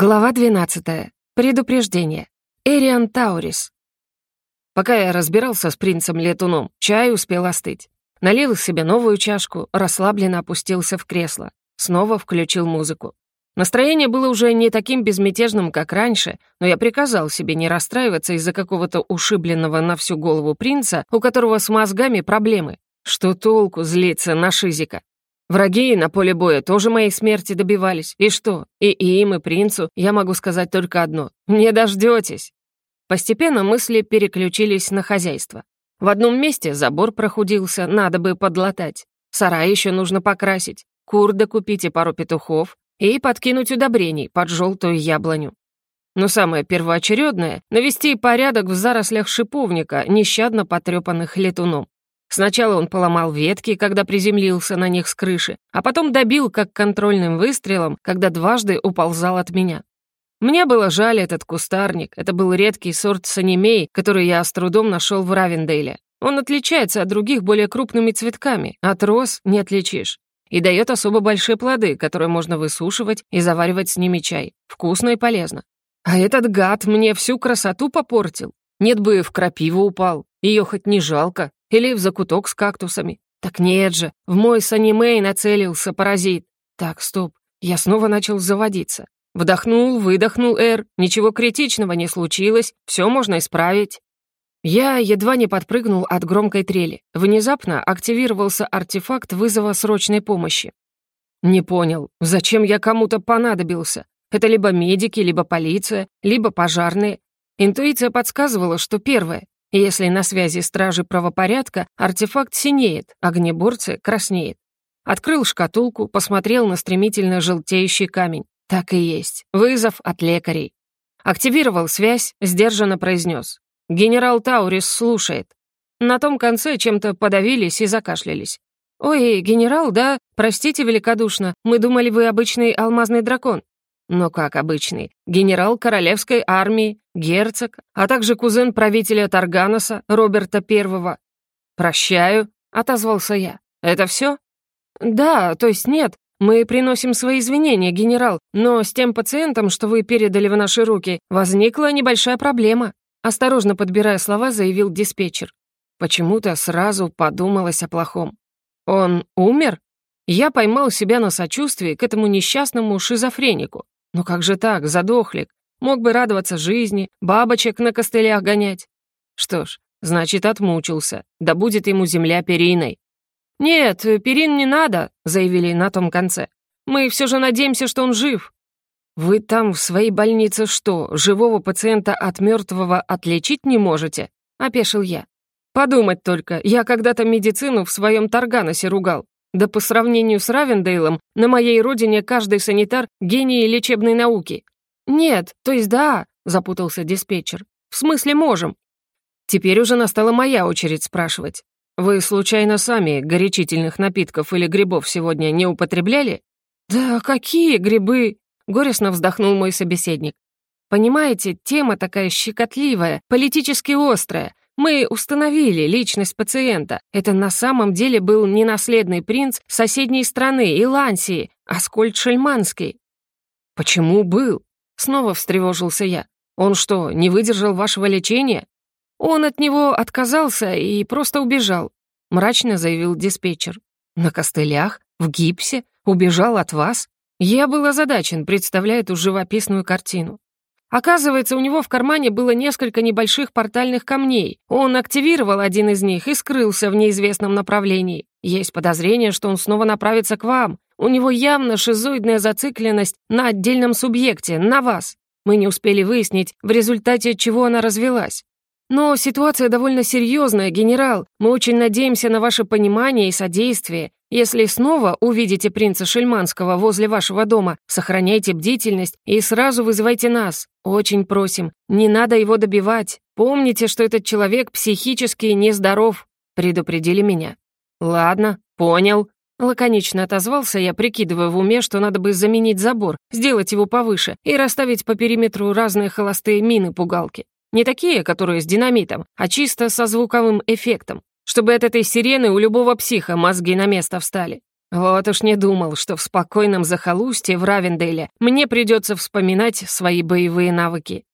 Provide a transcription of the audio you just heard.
Глава 12. Предупреждение. Эриан Таурис. Пока я разбирался с принцем-летуном, чай успел остыть. Налил себе новую чашку, расслабленно опустился в кресло. Снова включил музыку. Настроение было уже не таким безмятежным, как раньше, но я приказал себе не расстраиваться из-за какого-то ушибленного на всю голову принца, у которого с мозгами проблемы. Что толку злиться на Шизика? Враги на поле боя тоже моей смерти добивались. И что? И им, и принцу я могу сказать только одно. Не дождетесь. Постепенно мысли переключились на хозяйство. В одном месте забор прохудился, надо бы подлатать. Сарай еще нужно покрасить. Кур докупить и пару петухов. И подкинуть удобрений под желтую яблоню. Но самое первоочередное — навести порядок в зарослях шиповника, нещадно потрепанных летуном. Сначала он поломал ветки, когда приземлился на них с крыши, а потом добил как контрольным выстрелом, когда дважды уползал от меня. Мне было жаль этот кустарник. Это был редкий сорт санемей, который я с трудом нашел в Равендейле. Он отличается от других более крупными цветками. От роз не отличишь. И дает особо большие плоды, которые можно высушивать и заваривать с ними чай. Вкусно и полезно. А этот гад мне всю красоту попортил. Нет бы в крапиву упал. Ее хоть не жалко. Или в закуток с кактусами. Так нет же, в мой санимей нацелился паразит. Так, стоп, я снова начал заводиться. Вдохнул, выдохнул Эр, ничего критичного не случилось, все можно исправить. Я едва не подпрыгнул от громкой трели. Внезапно активировался артефакт вызова срочной помощи. Не понял, зачем я кому-то понадобился? Это либо медики, либо полиция, либо пожарные. Интуиция подсказывала, что первое. Если на связи стражи правопорядка, артефакт синеет, огнеборцы краснеет. Открыл шкатулку, посмотрел на стремительно желтеющий камень. Так и есть. Вызов от лекарей. Активировал связь, сдержанно произнес. «Генерал Таурис слушает». На том конце чем-то подавились и закашлялись. «Ой, генерал, да? Простите великодушно, мы думали, вы обычный алмазный дракон». Но как обычный, генерал королевской армии, герцог, а также кузен правителя Тарганоса, Роберта Первого. «Прощаю», — отозвался я. «Это все? «Да, то есть нет. Мы приносим свои извинения, генерал, но с тем пациентом, что вы передали в наши руки, возникла небольшая проблема», осторожно подбирая слова, заявил диспетчер. Почему-то сразу подумалось о плохом. «Он умер?» Я поймал себя на сочувствии к этому несчастному шизофренику. Ну как же так, задохлик? Мог бы радоваться жизни, бабочек на костылях гонять. Что ж, значит, отмучился. Да будет ему земля периной. «Нет, перин не надо», — заявили на том конце. «Мы все же надеемся, что он жив». «Вы там в своей больнице что, живого пациента от мертвого отличить не можете?» — опешил я. «Подумать только, я когда-то медицину в своем Тарганосе ругал. Да по сравнению с Равендейлом, на моей родине каждый санитар — гений лечебной науки. «Нет, то есть да», — запутался диспетчер. «В смысле можем?» Теперь уже настала моя очередь спрашивать. «Вы случайно сами горячительных напитков или грибов сегодня не употребляли?» «Да какие грибы?» — горестно вздохнул мой собеседник. «Понимаете, тема такая щекотливая, политически острая. Мы установили личность пациента. Это на самом деле был не наследный принц соседней страны, Илансии, а Скольд Шельманский. «Почему был?» — снова встревожился я. «Он что, не выдержал вашего лечения?» «Он от него отказался и просто убежал», — мрачно заявил диспетчер. «На костылях? В гипсе? Убежал от вас?» Я был озадачен, представляя эту живописную картину. Оказывается, у него в кармане было несколько небольших портальных камней. Он активировал один из них и скрылся в неизвестном направлении. Есть подозрение, что он снова направится к вам. У него явно шизоидная зацикленность на отдельном субъекте, на вас. Мы не успели выяснить, в результате чего она развелась. Но ситуация довольно серьезная, генерал. Мы очень надеемся на ваше понимание и содействие. Если снова увидите принца Шельманского возле вашего дома, сохраняйте бдительность и сразу вызывайте нас. Очень просим, не надо его добивать. Помните, что этот человек психически нездоров», — предупредили меня. «Ладно, понял», — лаконично отозвался я, прикидывая в уме, что надо бы заменить забор, сделать его повыше и расставить по периметру разные холостые мины-пугалки. Не такие, которые с динамитом, а чисто со звуковым эффектом чтобы от этой сирены у любого психа мозги на место встали. Вот уж не думал, что в спокойном захолустье в Равенделе мне придется вспоминать свои боевые навыки.